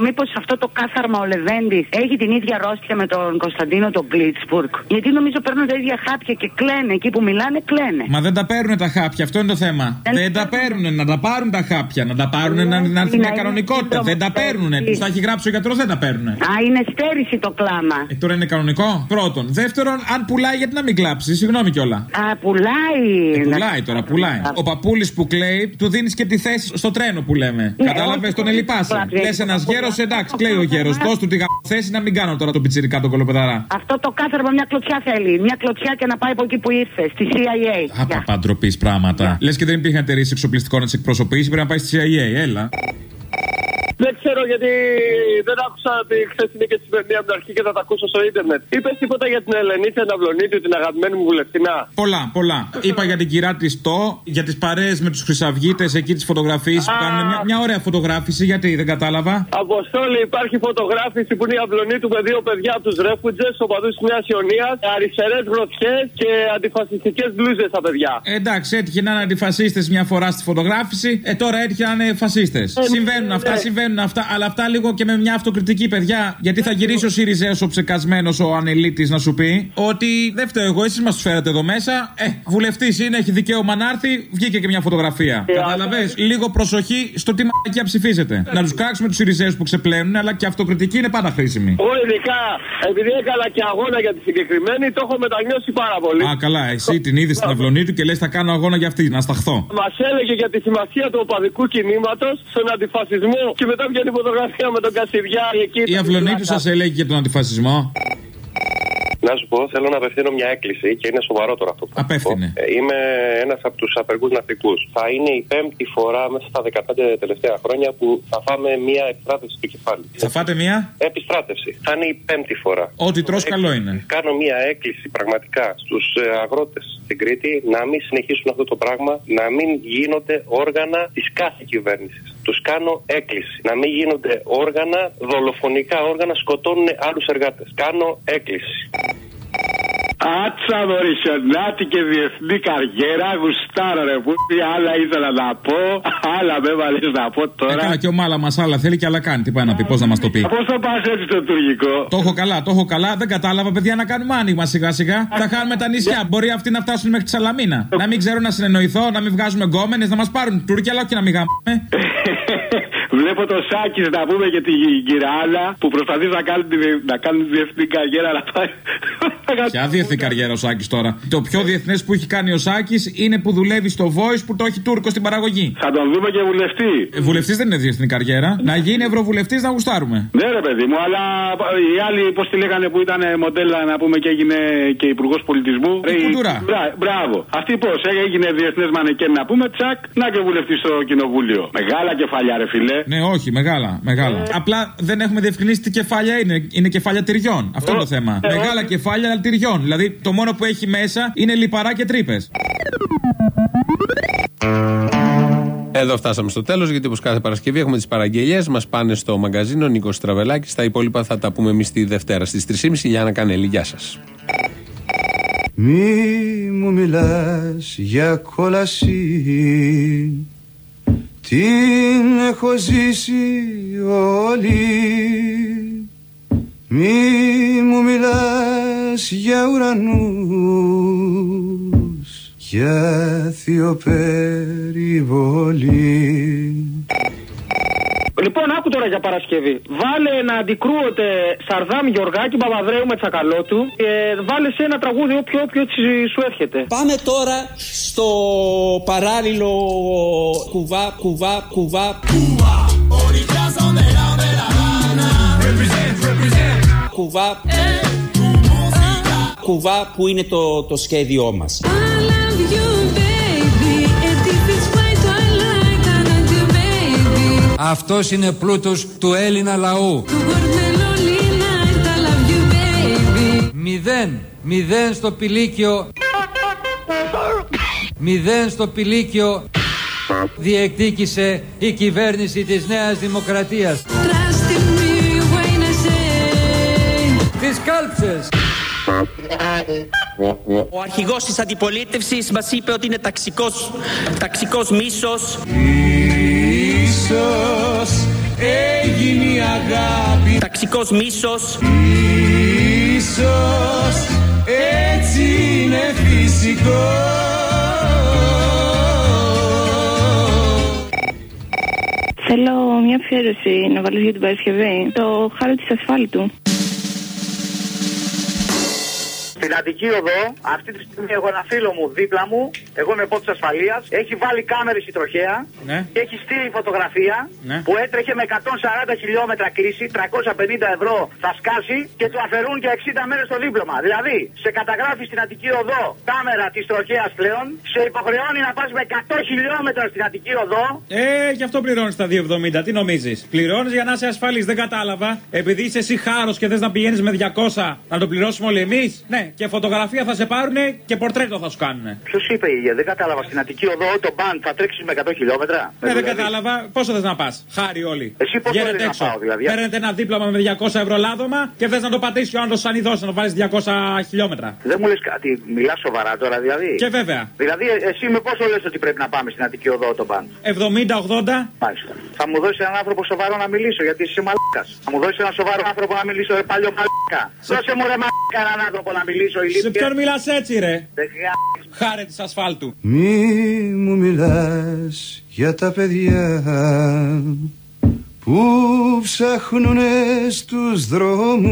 Μήπως αυτό το κάθαρμα ο Λεβέντης έχει την ίδια αρρώστια με τον Κωνσταντίνο τον Γκλίτσπουργκ. Γιατί νομίζω παίρνουν τα ίδια χάπια και κλαίνε. Εκεί που μιλάνε, κλαίνε. Μα δεν τα παίρνουν τα χάπια, αυτό είναι το θέμα. Δεν τα παίρνουν, να τα πάρουν τα χάπια, να τα πάρουν να, να έρθει μια κανονικότητα. Δεν τα παίρνουν, του τα έχει γράψει ο γιατρός, δεν τα παίρνουν. Α, είναι στέρηση το κλάμα. Ε, τώρα είναι κανονικό. Πρώτον. Δεύτερον, αν πουλάει, γιατί να μην κλάψει, συγγνώμη κιόλα. Α, πουλάει. Ε, πουλάει τώρα, πουλάει. Ο παππούλης που κλαίει, του δίνεις και τη θέση στο τρένο που λέμε. Ναι, Κατάλαβες, όχι, τον όχι, ελυπάσαι. όχι, Λες όχι, ένας όχι, γέρος, όχι, εντάξει, όχι, κλαίει ο όχι, γέρος. όχι. Δώσ' του τη θέση να μην κάνω τώρα τον πιτσυρικά τον κολοπεδαρά. Αυτό το κάθαρμα μια κλωτσιά θέλει. Μια κλωτσιά και να πάει από εκεί που ήρθε, στη CIA. Γεια. Απαπαντροπή πράγματα. Λες και δεν υπήρχαν εταιρείες εξοπλιστικών να τις εκπροσωπήσεις, πρέπει να πάει στη CIA, έλα. Δεν ξέρω γιατί δεν άκουσα ότι χθες είναι και τη σημερινή από την αρχή και θα τα ακούσω στο ίντερνετ. Είπες τίποτα για την Ελενίτσα Ναυλονίτη, την αγαπημένη μου βουλευτινά; Πολλά, πολλά. Είπα για την κυρά της Το, για τις παρέες με τους χρυσαυγίτες εκεί τις φωτογραφίες που κάνουν μια, μια ωραία φωτογράφηση. Γιατί δεν κατάλαβα. Αποστόλη, υπάρχει φωτογράφηση που είναι η αυλονή του με δύο παιδιά από τους ρέφουτζες, οπαδού της Νέας Ιωνίας, αριστερές γροθιές και αντιφασιστικές μπλούζες τα παιδιά. Ε, εντάξει, έτυχε να είναι αντιφασίστες μια φορά στη φωτογράφηση. Ε, τώρα έτυχε να είναι φασίστες. συμβαίνουν αυτά, ναι. Συμβαίνουν αυτά. Αλλά αυτά λίγο και με μια αυτοκριτική, παιδιά. Γιατί θα γυρίσει ο Σιριζέο ο ψεκασμένος, ο ανελίτη, να σου πει ότι δεν φταίω εγώ, εσείς μας τους φέρατε εδώ μέσα. Ε, βουλευτής είναι, έχει δικαίωμα να έρθει, βγήκε και μια φωτογραφία. Κατάλαβε. Λίγο προσοχή στο τι μαγικία ψηφίζετε. Να τους κράξουμε τους Σιριζέους που ξεπλένουν, αλλά και αυτοκριτική είναι πάντα χρήσιμη. Εγώ ειδικά, επειδή έκανα και αγώνα για τη συγκεκριμένη, το έχω μετανιώσει πάρα πολύ. Α, καλά, εσύ την είδες στην αυλονή του και λες: Θα κάνω αγώνα για αυτή, να σταχθώ. Μας έλεγε για τη σημασία του οπαδικού κινήματος στον αντιφασισμό και μετά βγαίνει φωτογραφία με τον Κασιδιάρη εκεί. Η αυλονή του σας έλεγε για τον αντιφασισμό. Να σου πω, θέλω να απευθύνω μια έκκληση και είναι σοβαρό τώρα αυτό που θα πω. Απέφθινε. Ε, Είμαι ένας από τους απεργούς ναυτικούς. Θα είναι η πέμπτη φορά μέσα στα 15 τελευταία χρόνια που θα φάμε μια επιστράτευση του κεφάλι. Θα φάτε μία. Επιστράτευση. Θα είναι η πέμπτη φορά. Ό,τι τρως καλό είναι. Κάνω μια έκκληση πραγματικά στους αγρότες στην Κρήτη να μην συνεχίσουν αυτό το πράγμα, να μην γίνονται όργανα της κάθε κυβέρνησης. Τους κάνω έκκληση. Να μην γίνονται όργανα, δολοφονικά όργανα, σκοτώνουν άλλους εργάτες. Κάνω έκκληση. Άτσα δωρησιονάτη και διεθνή καριέρα, γουστάρα ρε που άλλα ήθελα να πω, άλλα με βάλεις να πω τώρα. Έκανα και ο Μάλα μας άλλα θέλει και άλλα κάνει. Τι πάει να πει, πώς να μας το πει; Πώς θα πας έτσι στο τουρκικό; Το έχω καλά, το έχω καλά. Δεν κατάλαβα, παιδιά, να κάνουμε άνοιγμα σιγά σιγά. Θα χάνουμε τα νησιά. Μπορεί αυτοί να φτάσουν μέχρι τη Σαλαμίνα. Να μην ξέρω να συνεννοηθώ, να μην βγάζουμε γκόμενες, να μας πάρουν Τούρκια, αλλά όχι να μην γάμουμε. [LAUGHS] Βλέπω το Σάκης να πούμε και την Κυράλα που προσπαθείς να κάνει, τη- να κάνεις τη διεθνή καριέρα να πάει. Ποια διεθνή καριέρα ο Σάκης τώρα. Το πιο διεθνές που έχει κάνει ο Σάκης είναι που δουλεύει στο Voice που το έχει Τούρκο στην παραγωγή. Θα τον δούμε και βουλευτή. Ε, Βουλευτής δεν είναι διεθνή καριέρα. Να γίνει ευρωβουλευτής να γουστάρουμε. Ναι, ρε παιδί μου, αλλά οι άλλοι, πώς τη λέγανε που ήταν μοντέλα να πούμε και έγινε και υπουργός πολιτισμού. Η Κουντουρά. Μπρα- Μπράβο. Αυτή πώς έγινε διεθνές μανεκέν να πούμε, τσακ, να και βουλευτή στο κοινοβούλιο. Μεγάλα κεφαλιά, ρε φιλέ. Ναι, όχι, μεγάλα. μεγάλα. Απλά δεν έχουμε διευκρινίσει τι κεφάλια είναι. Είναι κεφάλια τυριών. Αυτό είναι το θέμα. ε, Μεγάλα κεφάλια, αλλά τυριών. Δηλαδή το μόνο που έχει μέσα είναι λιπαρά και τρύπες. Εδώ φτάσαμε στο τέλος, γιατί όπως κάθε Παρασκευή έχουμε τις παραγγελίε. Μας πάνε στο μαγκαζίνο Νίκος Τραβελάκη. Τα υπόλοιπα θα τα πούμε εμείς τη Δευτέρα στις 3.30. Γιάννα Κανέλη, γεια σας. Μη μου μιλάς για κόλαση Την έχω ζήσει όλη Μη μου μιλάς για ουρανούς Για θειοπεριβολή Λοιπόν, άκου τώρα για Παρασκευή. Βάλε να αντικρούονται Σαρδάμ Γεωργάκη Παπαδρέου με τσακαλώτου και βάλε σε ένα τραγούδι όποιο, όποιο έτσι σου έρχεται. Πάμε τώρα στο παράλληλο κουβά, κουβά, κουβά. Κουβά. Κουβά που είναι το, το σχέδιό μας. Αυτός είναι πλούτος του Έλληνα λαού. Μηδέν, μηδέν στο πηλίκιο. Μηδέν στο πηλίκιο διεκδίκησε η κυβέρνηση της Νέας Δημοκρατίας. Τις κάλψες. Ο αρχηγός της αντιπολίτευσης μας είπε ότι είναι ταξικός, ταξικός μίσος. Ίσως έγινε η αγάπη Ταξικός μίσος. Ίσως έτσι είναι φυσικός Θέλω μια αφιέρωση να βάλω για την Παρασκευή. Το χάρο της ασφάλτου. Στην Αττική Οδό, αυτή τη στιγμή έχω ένα φίλο μου δίπλα μου, εγώ είμαι πότη ασφαλείας, έχει βάλει κάμερες η τροχέα Ναι. και έχει στείλει φωτογραφία Ναι. που έτρεχε με 140 χιλιόμετρα κρίση, 350 ευρώ θα σκάσει και του αφαιρούν και 60 μέρες το δίπλωμα. Δηλαδή, σε καταγράφει στην Αττική Οδό κάμερα της τροχέας πλέον, σε υποχρεώνει να πας με 100 χιλιόμετρα στην Αττική Οδό Ε, γι' αυτό πληρώνεις τα 2,70. Τι νομίζεις; Πληρώνεις για να είσαι ασφαλής. Δεν κατάλαβα. Επειδή είσαι εσύ χάρος και θες να πηγαίνεις με 200, να το πληρώσουμε όλοι εμείς. Ναι, και φωτογραφία θα σε πάρουν και πορτρέτο θα σου κάνουν. Ποιος είπε η υγεία, δεν κατάλαβα. Στην Αττική Οδό το μπαν θα τρέξεις με 100 χιλιόμετρα; Ναι, δεν Δηλαδή, κατάλαβα. Πόσο θες να πας. Χάρη όλοι. Εσύ πόσο Βγαίνετε θες να έξω. πάω, δηλαδή; Παίρνετε ένα δίπλωμα με 200 ευρώ λάδωμα και θες να το πατήσει ο άλλο σαν ειδό να το βάλει 200 χιλιόμετρα. Δεν μου λες κάτι, μιλάς σοβαρά τώρα δηλαδή. Και βέβαια. Δηλαδή, ε- εσύ με πόσο λες ότι πρέπει να πάμε στην Αττική Οδό το μπαν; 70-80. Μάλιστα. Θα μου δώσεις έναν άνθρωπο σοβαρό να μιλήσω γιατί είσαι μαλάκας. Θα μου δώσεις έναν σοβαρό άνθρωπο να μιλήσω, ρε παλιό μαλάκα. Δώσε μου ρε μαλάκα έναν άνθρωπο να μιλήσω, Σε ηλίθεια. ποιον μιλάς έτσι, ρε; Δεν χρειάζεται. Χάρη της ασφάλτου. Μη μου μιλάς για τα παιδιά που ψάχνουνε στους δρόμους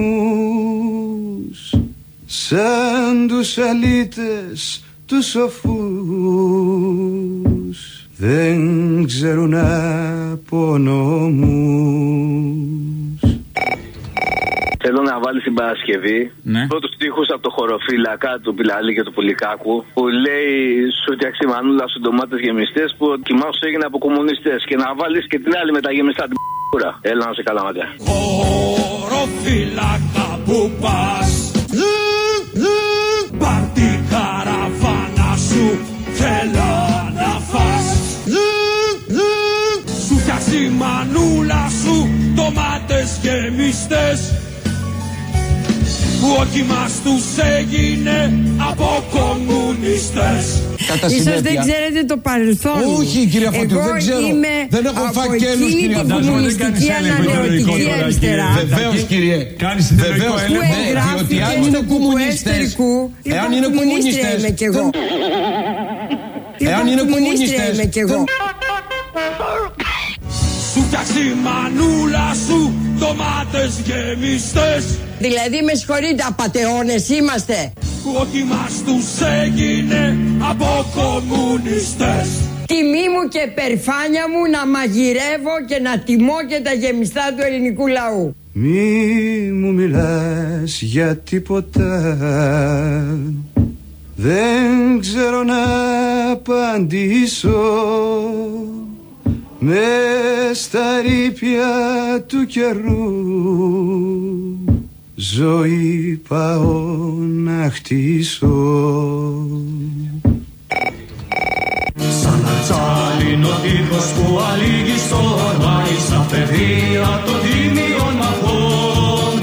σαν τους αλήτες τους σοφούς δεν ξέρουν από νόμους Θέλω να βάλει την Παρασκευή ναι. πρώτους τείχου από το χωροφύλακα του Πιλαλή και του Πουλικάκου που λέει σου φτιάξει η μανούλα σου ντομάτες γεμιστές που ο κοιμά σου έγινε από κομμουνιστές. Και να βάλεις και την άλλη με τα γεμιστά την π***ουρα. Έλα να σε καλά μακριά. Χωροφύλακα που πας Πάρ' τη καραβάνα σου Θέλω να φας Σου φτιάξει η μανούλα σου Τομάτες γεμιστές Που ο κοιμάς τους έγινε Από κομμουνιστές Ίσως δεν ξέρετε το παρελθόν μου. Όχι, κυρία Φωτεινού, Εγώ δεν ξέρω. είμαι Δεν έχω από φακέλους, εκείνη κυρία την Φωτεινού. κομμουνιστική ανανεωτική αριστερά. Βεβαίως, κύριε. Κάνει Που εγγράφηκε Διότι αν είναι στο κουκουέ κομμουνιστές. εσωτερικού. Εάν Λοιπόν, είναι κομμουνίστρια κομμουνιστές. είμαι κι εγώ. Εάν Λοιπόν, είναι κομμουνίστρια κομμουνιστές, είμαι κι εγώ. Σου φτιάξει η μανούλα σου Τομάτες γεμιστές Δηλαδή με συγχωρείτε απατεώνες είμαστε. Που ο κοιμάς τους έγινε Από κομμουνιστές Τιμή μου και περηφάνεια μου να μαγειρεύω και να τιμώ και τα γεμιστά του ελληνικού λαού. Μη μου μιλάς για τίποτα Δεν ξέρω να απαντήσω Μες στα ρήπια του καιρού Ζωή πάω να χτίσω. Σαν ατσάλινο τείχος που αλήγει στο ορμάι Στα παιδεία των τίμιων μαχών.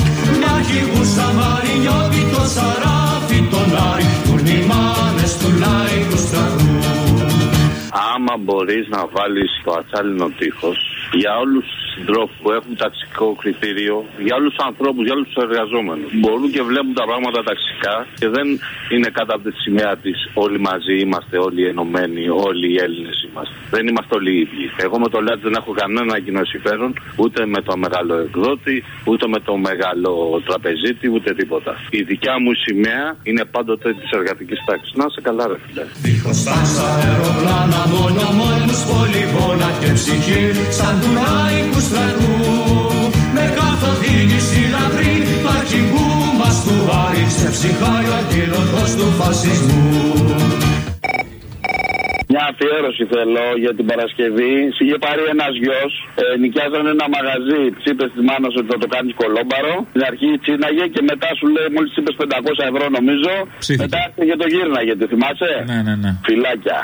Να χυγούσα μαρινιώτη το σαράφι τον Άρη Τουρνημάνες του λαϊκού στρατού Άμα μπορείς να βάλεις το ατσάλινο τείχος για όλους του συντρόφου που έχουν ταξικό κριτήριο, για όλου του ανθρώπους, για όλου του εργαζόμενους. Μπορούν και βλέπουν τα πράγματα ταξικά και δεν είναι κάτω από τη σημαία της όλοι μαζί είμαστε, όλοι ενωμένοι, όλοι οι Έλληνες είμαστε. Δεν είμαστε όλοι οι ίδιοι. Εγώ με το ΛΑΤ δεν έχω κανένα κοινό συμφέρον, ούτε με το μεγάλο εκδότη, ούτε με το μεγάλο τραπεζίτη, ούτε τίποτα. Η δικιά μου σημαία είναι πάντοτε της εργατικής τάξης. Να σε καλά, ρε φίλε. Δίχως τάσα αεροπλάνα μόνο μόνους πολυβόλα και ψυχή σαν του λαϊκού στρατού με καθοδήγηση λαμπρή του αρχηγού μας του Άρη σε ψυχάει ο αντίλογος του φασισμού Μια αφιέρωση θέλω για την Παρασκευή. Σ' είχε πάρει ένας γιος, ε, νοικιάζανε ένα μαγαζί. Της είπες της μάνας ότι θα το κάνεις κολόμπαρο. Στην αρχή τσίναγε και μετά σου λέει, μόλις είπες 500 ευρώ νομίζω. Ψήθηκε. Μετά έρθει και το γύρναγε, το θυμάσαι; Ναι, ναι, ναι. Φυλάκια.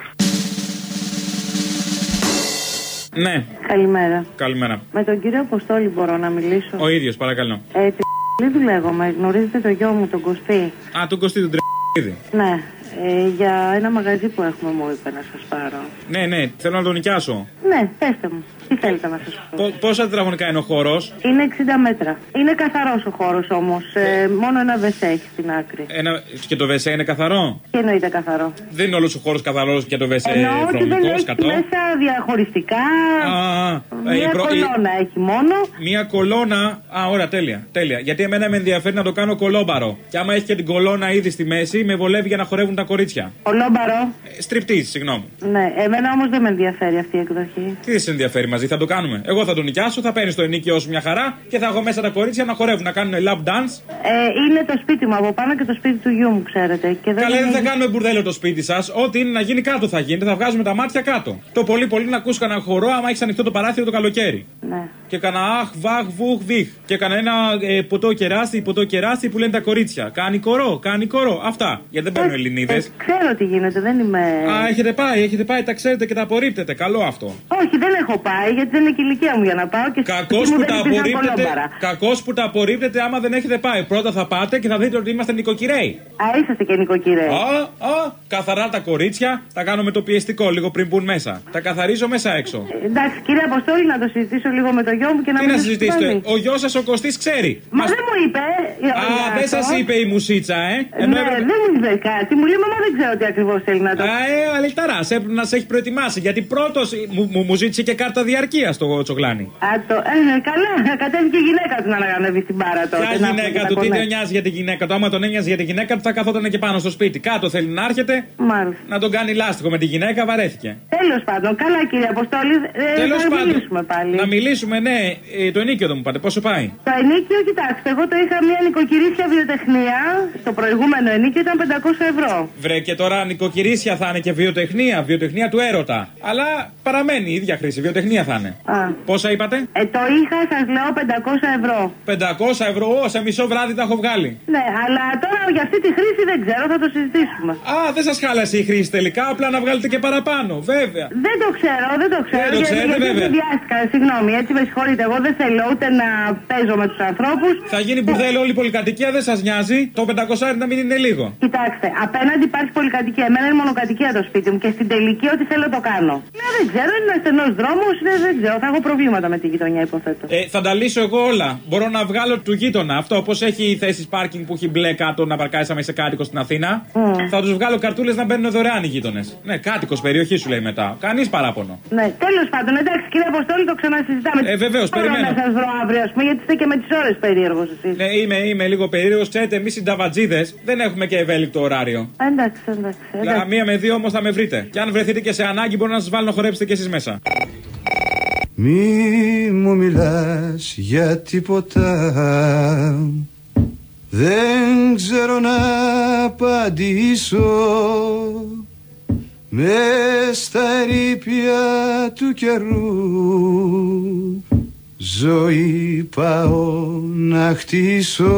Ναι, Καλημέρα. καλημέρα. Με τον κύριο Αποστόλη μπορώ να μιλήσω; Ο ίδιος, παρακαλώ. Ε, τη [LAUGHS] δουλεύομαι. Γνωρίζετε το γιο μου, τον Κωστή; Α, τον Κωστή τον Τρεπίδη. Ναι. Ε, για ένα μαγαζί που έχουμε μου είπε να σας πάρω. Ναι, ναι, θέλω να τον νοικιάσω. Ναι, πέστε μου. Τι θέλετε να σας πω. Πο- Πόσα τετραγωνικά είναι ο χώρος, Είναι 60 μέτρα. Είναι καθαρός ο χώρος όμως. Ε, μόνο ένα βεσέ έχει στην άκρη. ένα... και το βεσέ είναι καθαρό; Τι εννοείται καθαρό. Δεν είναι όλος ο χώρος καθαρός και το βεσέ Εννοώ ότι δεν βρωμικός, έχει σκατό. μέσα διαχωριστικά. Α, ε, Μία η προ- η- κολόνα έχει μόνο. Μία κολόνα. Α, ωραία, τέλεια, τέλεια. Γιατί εμένα με ενδιαφέρει να το κάνω κολόμπαρο. Και άμα έχει και την κολόνα ήδη στη μέση, με βολεύει για να χορεύουν τα κορίτσια. Ολόμπαρο. Στριπτής, συγγνώμη. Ναι, εμένα όμως δεν με ενδιαφέρει αυτή η εκδοχή. Τι δεν σε ενδιαφέρει μαζί, θα το κάνουμε. Εγώ θα τον νοικιάσω, θα παίρνει το ενίκιο σου μια χαρά και θα έχω μέσα τα κορίτσια να χορεύουν, να κάνουν lap dance. Ε, είναι το σπίτι μου από πάνω και το σπίτι του γιού μου, ξέρετε. Και δεν Καλά, δεν είναι- θα κάνουμε μπουρδέλο το σπίτι σας. Ό,τι είναι να γίνει κάτω θα γίνει. Θα βγάζουμε τα μάτια κάτω. Το πολύ πολύ να ακούς κανένα χορό άμα έχεις ανοιχτό το παράθυρο το καλοκαίρι. Ναι. Και κανένα αχ, βαχ, βουχ, βίχ. Και κανένα ε, ποτό κεράσι, ποτό κεράσι που λένε τα κορίτσια. Κάνει κορό, κάνει κορό. Αυτά. Γιατί δεν παίρνουν Ελληνίδες. Ε, Ξέρω τι γίνεται, δεν είμαι. Α, έχετε πάει, έχετε πάει, τα ξέρετε και τα απορρίπτετε. Καλό αυτό. Όχι, δεν έχω πάει γιατί δεν είναι και η ηλικία μου για να πάω και Κακός εκεί μου που, δεν τα υπήρχαν απορρίπτετε, κολόμπαρα. κακώς που τα απορρίπτετε άμα δεν έχετε πάει. Πρώτα θα πάτε και θα δείτε ότι είμαστε νοικοκυρέοι. Α, είσαστε και νοικοκυρέ. Α, α, καθαρά τα κορίτσια, τα κάνω με το πιεστικό λίγο πριν μπουν μέσα. Τα καθαρίζω μέσα έξω. Εντάξει, κύριε Αποστόλη, να το συζητήσω λίγο με το γιο μου και να Τι μην να σας συζητήσετε, πάλι. ο γιος σας ο Κωστής ξέρει. Μα δεν μου είπε. ε, Α, για δεν αυτό. σα είπε η μουσίτσα, ε. Ναι, Ενώ έπρεπε- δεν μου είπε κάτι. Μου λέει, Μαμά, δεν ξέρω τι ακριβώς θέλει να το Α, ε, αλυταρά, έπρεπε να σε έχει προετοιμάσει. Γιατί πρώτος μου, μου, μου ζήτησε και κάρτα διαρκεία το τσογλάνι. Α, το, ε, καλά, κατέβηκε η γυναίκα του να αναγανεύει στην μπάρα τότε. Ποια να έχουμε γυναίκα και του, τα τι κονέ. δεν νοιάζει για τη γυναίκα του; Άμα τον ένοιαζε για τη γυναίκα του, θα καθόταν και πάνω στο σπίτι. Κάτω θέλει να έρχεται. Μάλιστα. Να τον κάνει λάστιχο με τη γυναίκα, βαρέθηκε. Τέλος πάντων, καλά κύριε Αποστόλη, ε, Τέλος θα πάντων. μιλήσουμε πάλι. Να μιλήσουμε, ναι. Ε, το ενίκιο δεν μου πάτε, πόσο πάει; Το ενίκιο, κοιτάξτε, εγώ το είχα μια νοικοκυρίσια βιοτεχνία. Στο προηγούμενο ενίκιο ήταν 500 ευρώ. Βρε και τώρα νοικοκυρίσια θα είναι και βιοτεχνία, βιοτεχνία του έρωτα. Αλλά παραμένει η ίδια χρήση, βιοτεχνία θα είναι. Α. Πόσα είπατε; Ε, το είχα, σας λέω, 500 ευρώ. 500 ευρώ, Ω, σε μισό βράδυ τα έχω βγάλει. Ναι, αλλά τώρα για αυτή τη χρήση δεν ξέρω, θα το συζητήσουμε. Α, δεν σας χάλασε η χρήση τελικά, απλά να βγάλετε και παραπάνω, βέβαια. Δεν το ξέρω, δεν το ξέρω. Δεν το γιατί- ξέρετε, γιατί βέβαια. συνδυάστηκα, συγγνώμη, έτσι με συγχωρείτε. Εγώ δεν θέλω ούτε να παίζω με τους ανθρώπους. Θα γίνει μπουρδέλο όλη η πολυκατοικία, δεν σας νοιάζει. Το 500 να μην είναι λίγο. Κοιτάξτε, απέναντι υπάρχει πολυκατοικία. Εμένα είναι μονοκατοικία το σπίτι μου και στην τελική ό,τι θέλω το κάνω. Ναι, δεν ξέρω, είναι ένας στενός δρόμος, δεν ξέρω. Θα έχω προβλήματα με τη γειτονιά, υποθέτω. Ε, θα τα λύσω εγώ όλα. Μπορώ να βγάλω του γείτονα. Αυτό όπως έχει θέσεις πάρκινγκ που έχει μπλε κάτω να παρκάρει άμα είσαι κάτοικο στην Αθήνα. Θα τους βγάλω καρτούλες να μπαίνουν δωρεάν οι γείτονες. Ναι, κάτοικος περιοχή σου λέει μετά. Κανείς παράπονο. Ναι, τέλος πάντων, εντάξει κύριε Αποστόλη, το ξανασυζητάμε. Ε, βεβαίως, Δεν μπορώ περιμένω. να σας βρω αύριο, ας πούμε, γιατί είστε και με τις ώρες περίεργος εσείς. Ναι, είμαι, είμαι λίγο περίεργος. Ξέρετε, εμείς οι νταβατζίδες δεν έχουμε και ευέλικτο ωράριο. Εντάξει, εντάξει. Για εντάξει. μία με δύο όμως θα με βρείτε. Και αν βρεθείτε και σε ανάγκη, μπορώ να σας βάλω να χορέψετε κι εσείς μέσα. Μη μου μιλάς για τίποτα Δεν ξέρω να απαντήσω Με στα ερήπια του καιρού Ζωή πάω να χτίσω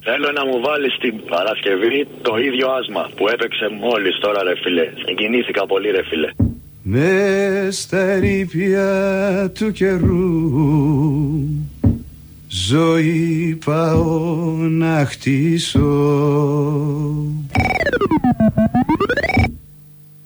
Θέλω να μου βάλεις την Παρασκευή το ίδιο άσμα που έπαιξε μόλις τώρα, ρε φίλε. Εγκινήθηκα πολύ, ρε φίλε. Με στα ερήπια του καιρού ζωή πάω να χτίσω